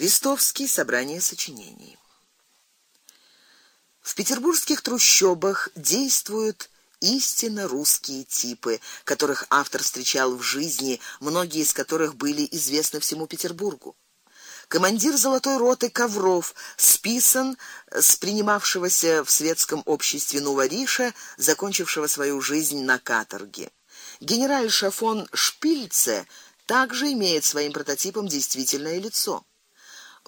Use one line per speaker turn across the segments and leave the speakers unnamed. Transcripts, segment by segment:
Крестовский. Собрание сочинений. В петербургских трущобах действуют истинно русские типы, которых автор встречал в жизни, многие из которых были известны всему Петербургу. Командир золотой роты Ковров списан с принимавшегося в светском обществе Нувариша, закончившего свою жизнь на каторге. Генераль Шафон Шпильце также имеет своим прототипом действительное лицо.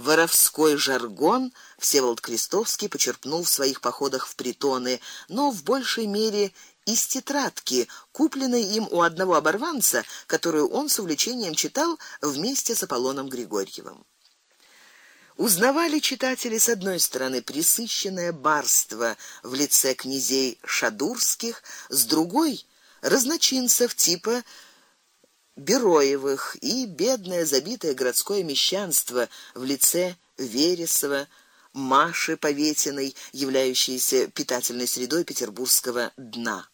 Воровской жаргон Всеволод Крестовский почерпнул в своих походах в притоны, но в большей мере из тетрадки, купленной им у одного оборванца, которую он с увлечением читал вместе с Аполлоном Григорьевым. Узнавали читатели с одной стороны пресыщенное барство в лице князей шадурских, с другой разночинцев типа Бероевых и бедное забитое городское мещанство в лице Вересова, Маши Поветиной, являющейся питательной средой петербургского дна.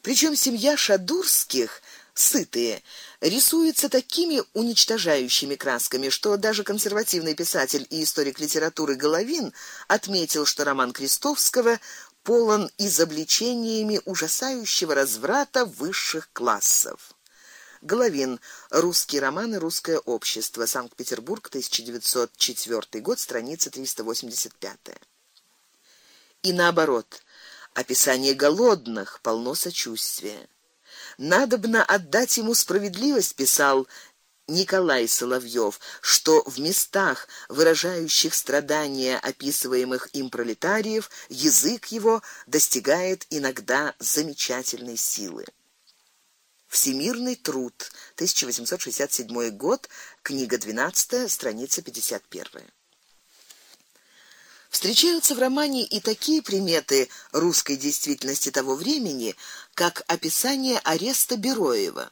Причем семья Шадурских сытые, рисуется такими уничтожающими красками, что даже консервативный писатель и историк литературы Головин отметил, что роман Крестовского полон изобличениями ужасающего разврата высших классов. Головин. Русские романы, русское общество. Санкт-Петербург, 1904 год, страница 385. И наоборот. Описание голодных полно сочувствия. Надобно отдать ему справедливость, писал Николай Соловьев, что в местах, выражающих страдания описываемых им пролетариев, язык его достигает иногда замечательной силы. Всемирный труд, 1867 год, книга 12, страница 51. Встречаются в романе и такие приметы русской действительности того времени, как описание ареста Бероева.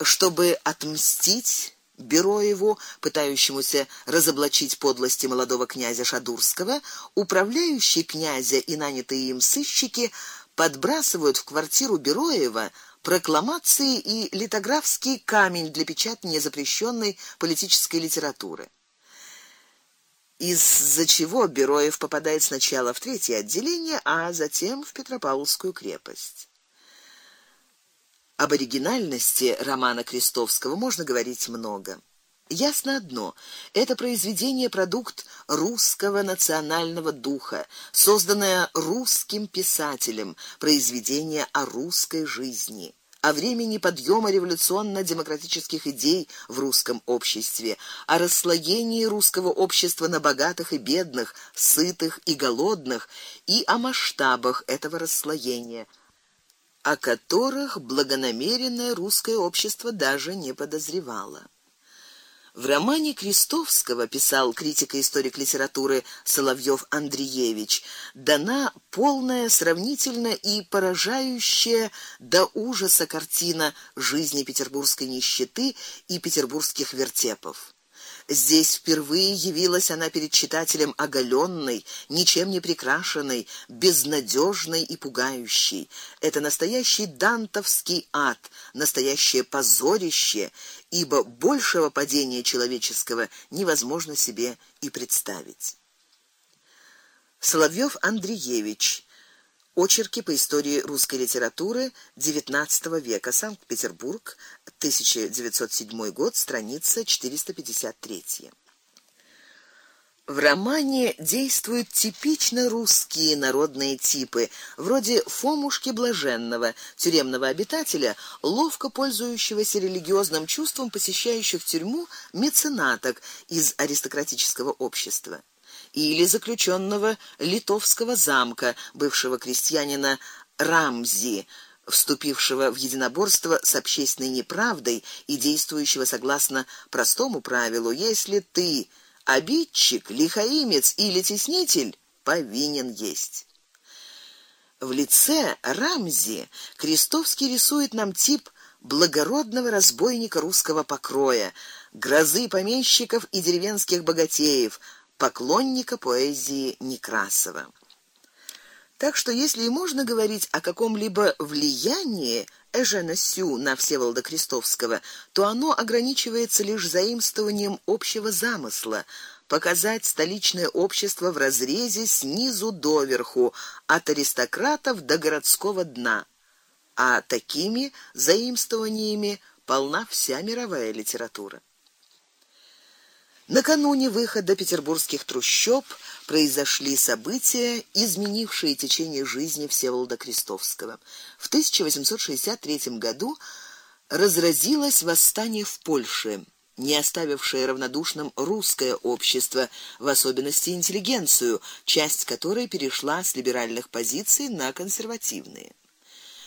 Чтобы отмстить Бероеву, пытающемуся разоблачить подлости молодого князя Шадурского, управляющий князя и нанятые им сыщики подбрасывают в квартиру Бероева прокламации и литографский камень для печатания запрещенной политической литературы из-за чего Бероев попадает сначала в третье отделение, а затем в Петропавловскую крепость. Об оригинальности романа Крестовского можно говорить много. Ясно одно: это произведение продукт русского национального духа, созданное русским писателем, произведение о русской жизни о времени подъема революционно-демократических идей в русском обществе, о расслоении русского общества на богатых и бедных, сытых и голодных, и о масштабах этого расслоения, о которых благонамеренное русское общество даже не подозревало. В романе Крестовского писал критик и историк литературы Соловьев Андреевич, дана полная, сравнительно и поражающая до ужаса картина жизни петербургской нищеты и петербургских вертепов. Здесь впервые явилась она перед читателем оголенной, ничем не прикрашенной, безнадежной и пугающей. Это настоящий дантовский ад, настоящее позорище, ибо большего падения человеческого невозможно себе и представить. Соловьев Андреевич Очерки по истории русской литературы XIX века. Санкт-Петербург, 1907 год, страница 453. В романе действуют типично русские народные типы, вроде Фомушки Блаженного, тюремного обитателя, ловко пользующегося религиозным чувством посещающих тюрьму меценаток из аристократического общества или заключенного литовского замка, бывшего крестьянина Рамзи, вступившего в единоборство с общественной неправдой и действующего согласно простому правилу: если ты обидчик, лихаимец или теснитель, повинен есть. В лице Рамзи Крестовский рисует нам тип благородного разбойника русского покроя, грозы помещиков и деревенских богатеев, поклонника поэзии Некрасова. Так что если и можно говорить о каком-либо влиянии Эжена Сю на Всеволода Крестовского, то оно ограничивается лишь заимствованием общего замысла показать столичное общество в разрезе снизу доверху, от аристократов до городского дна. А такими заимствованиями полна вся мировая литература. Накануне выхода петербургских трущоб произошли события, изменившие течение жизни Всеволода Крестовского. В 1863 году разразилось восстание в Польше, не оставившее равнодушным русское общество, в особенности интеллигенцию, часть которой перешла с либеральных позиций на консервативные.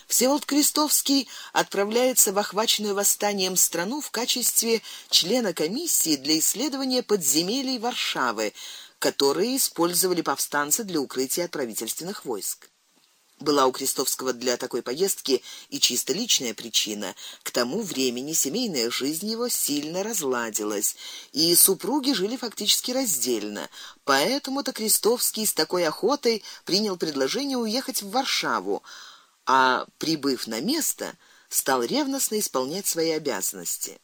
Всеволод Крестовский отправляется в охваченную восстанием страну в качестве члена комиссии для исследования подземелий Варшавы, которые использовали повстанцы для укрытия от правительственных войск. Была у Крестовского для такой поездки и чисто личная причина. К тому времени семейная жизнь его сильно разладилась, и супруги жили фактически раздельно. Поэтому-то Крестовский с такой охотой принял предложение уехать в Варшаву а прибыв на место, стал ревностно исполнять свои обязанности.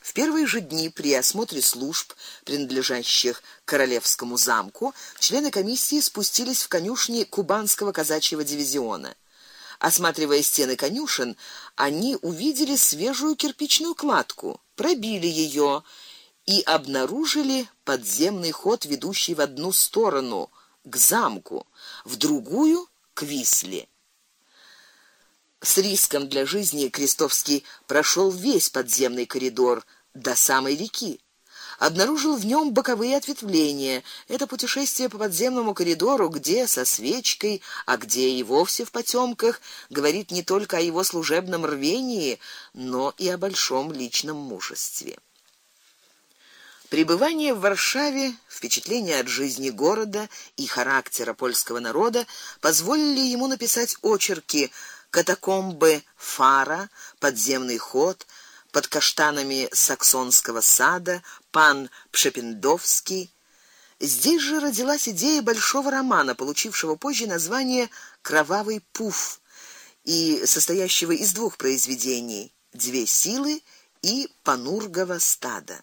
В первые же дни при осмотре служб, принадлежащих королевскому замку, члены комиссии спустились в конюшни кубанского казачьего дивизиона. Осматривая стены конюшен, они увидели свежую кирпичную кладку, пробили ее и обнаружили подземный ход, ведущий в одну сторону к замку, в другую к Висле. С риском для жизни Крестовский прошел весь подземный коридор до самой реки. Обнаружил в нем боковые ответвления. Это путешествие по подземному коридору, где со свечкой, а где и вовсе в потемках, говорит не только о его служебном рвении, но и о большом личном мужестве. Пребывание в Варшаве, впечатление от жизни города и характера польского народа позволили ему написать очерки катакомбы Фара, подземный ход под каштанами Саксонского сада, пан Пшепендовский. Здесь же родилась идея большого романа, получившего позже название Кровавый пуф и состоящего из двух произведений: Две силы и Панургово стадо.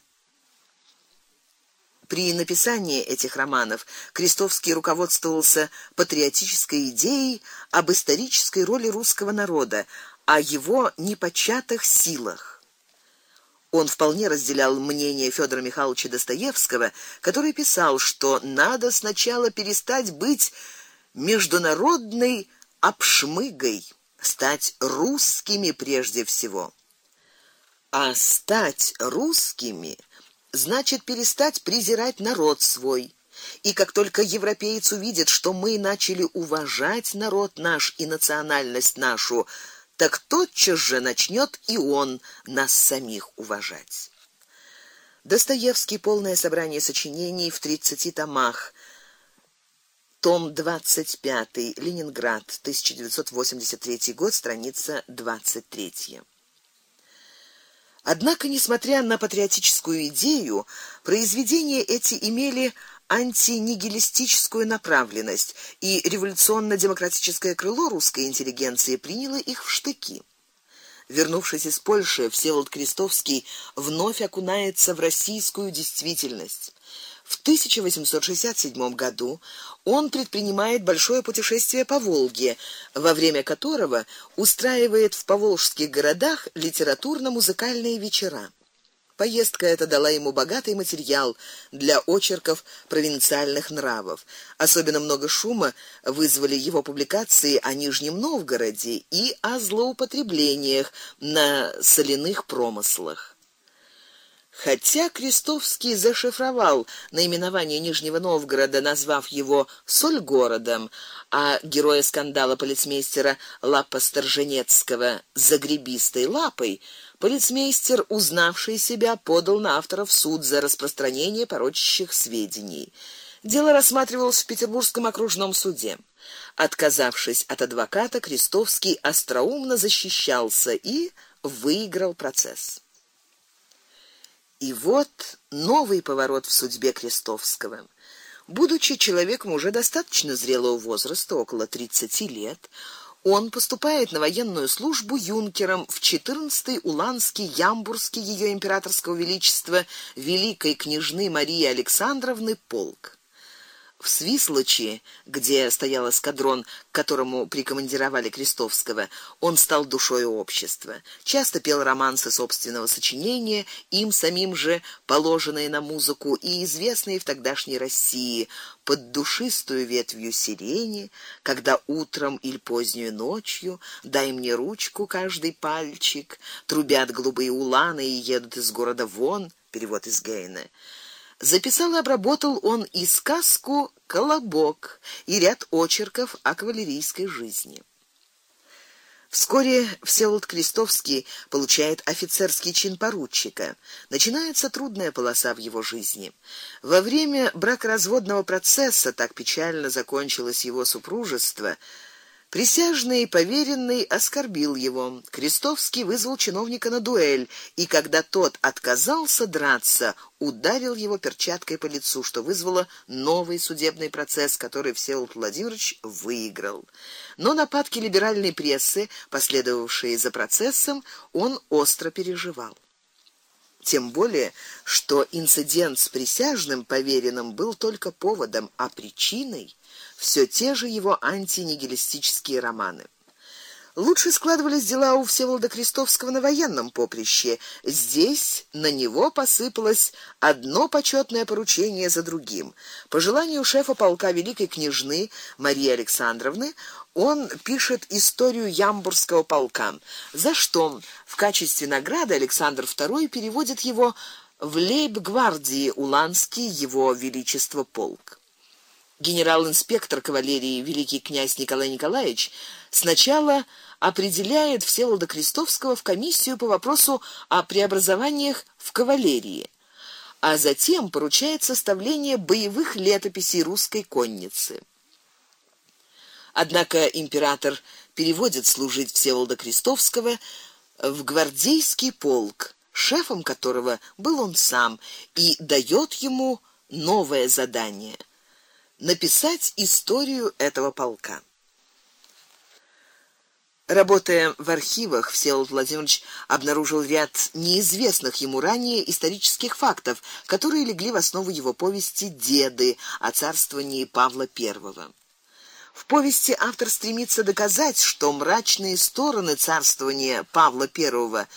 При написании этих романов Крестовский руководствовался патриотической идеей об исторической роли русского народа, о его непочатых силах. Он вполне разделял мнение Федора Михайловича Достоевского, который писал, что надо сначала перестать быть международной обшмыгой, стать русскими прежде всего. А стать русскими значит перестать презирать народ свой. И как только европеец увидит, что мы начали уважать народ наш и национальность нашу, так тотчас же начнет и он нас самих уважать. Достоевский. Полное собрание сочинений в 30 томах. Том 25. Ленинград, 1983 год, страница 23. Однако, несмотря на патриотическую идею, произведения эти имели антинигилистическую направленность, и революционно-демократическое крыло русской интеллигенции приняло их в штыки. Вернувшись из Польши, Всеволод Крестовский вновь окунается в российскую действительность. В 1867 году он предпринимает большое путешествие по Волге, во время которого устраивает в поволжских городах литературно-музыкальные вечера. Поездка эта дала ему богатый материал для очерков провинциальных нравов. Особенно много шума вызвали его публикации о Нижнем Новгороде и о злоупотреблениях на соляных промыслах. Хотя Крестовский зашифровал наименование Нижнего Новгорода, назвав его Сольгородом, а героя скандала полицмейстера Лапа Сторженецкого загребистой лапой, полицмейстер, узнавший себя, подал на автора в суд за распространение порочащих сведений. Дело рассматривалось в Петербургском окружном суде. Отказавшись от адвоката, Крестовский остроумно защищался и выиграл процесс. И вот новый поворот в судьбе Крестовского. Будучи человеком уже достаточно зрелого возраста, около 30 лет, он поступает на военную службу юнкером в 14-й Уланский Ямбурский ее императорского величества великой княжны Марии Александровны полк в Свислочи, где стоял эскадрон, к которому прикомандировали Крестовского, он стал душой общества. Часто пел романсы собственного сочинения, им самим же положенные на музыку и известные в тогдашней России под душистую ветвью сирени, когда утром или позднюю ночью дай мне ручку каждый пальчик, трубят голубые уланы и едут из города вон. Перевод из Гейна. Записал и обработал он и сказку Колобок, и ряд очерков о кавалерийской жизни. Вскоре Всеволод Крестовский получает офицерский чин поручика. Начинается трудная полоса в его жизни. Во время бракоразводного процесса так печально закончилось его супружество, Присяжный поверенный оскорбил его. Крестовский вызвал чиновника на дуэль, и когда тот отказался драться, ударил его перчаткой по лицу, что вызвало новый судебный процесс, который Всеволод Владимирович выиграл. Но нападки либеральной прессы, последовавшие за процессом, он остро переживал. Тем более, что инцидент с присяжным поверенным был только поводом, а причиной все те же его антинигилистические романы. Лучше складывались дела у Всеволода Крестовского на военном поприще. Здесь на него посыпалось одно почетное поручение за другим. По желанию шефа полка великой княжны Марии Александровны он пишет историю Ямбурского полка, за что в качестве награды Александр II переводит его в лейб-гвардии Уланский его величество полк генерал-инспектор кавалерии великий князь Николай Николаевич сначала определяет Всеволода Крестовского в комиссию по вопросу о преобразованиях в кавалерии, а затем поручает составление боевых летописей русской конницы. Однако император переводит служить Всеволода Крестовского в гвардейский полк, шефом которого был он сам, и дает ему новое задание написать историю этого полка. Работая в архивах, Всеволод Владимирович обнаружил ряд неизвестных ему ранее исторических фактов, которые легли в основу его повести Деды о царствовании Павла I. В повести автор стремится доказать, что мрачные стороны царствования Павла I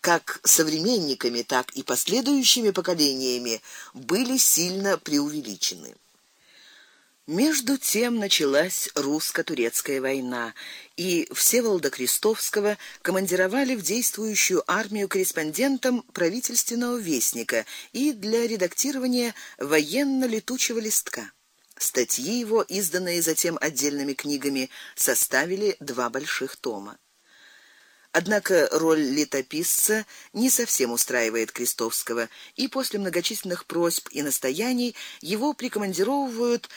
как современниками, так и последующими поколениями были сильно преувеличены. Между тем началась русско-турецкая война, и Всеволода Крестовского командировали в действующую армию корреспондентом правительственного вестника и для редактирования военно-летучего листка. Статьи его, изданные затем отдельными книгами, составили два больших тома. Однако роль летописца не совсем устраивает Крестовского, и после многочисленных просьб и настояний его прикомандировывают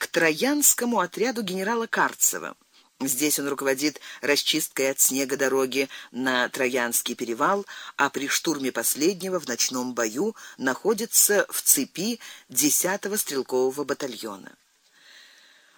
к Троянскому отряду генерала Карцева. Здесь он руководит расчисткой от снега дороги на Троянский перевал, а при штурме последнего в ночном бою находится в цепи 10-го стрелкового батальона.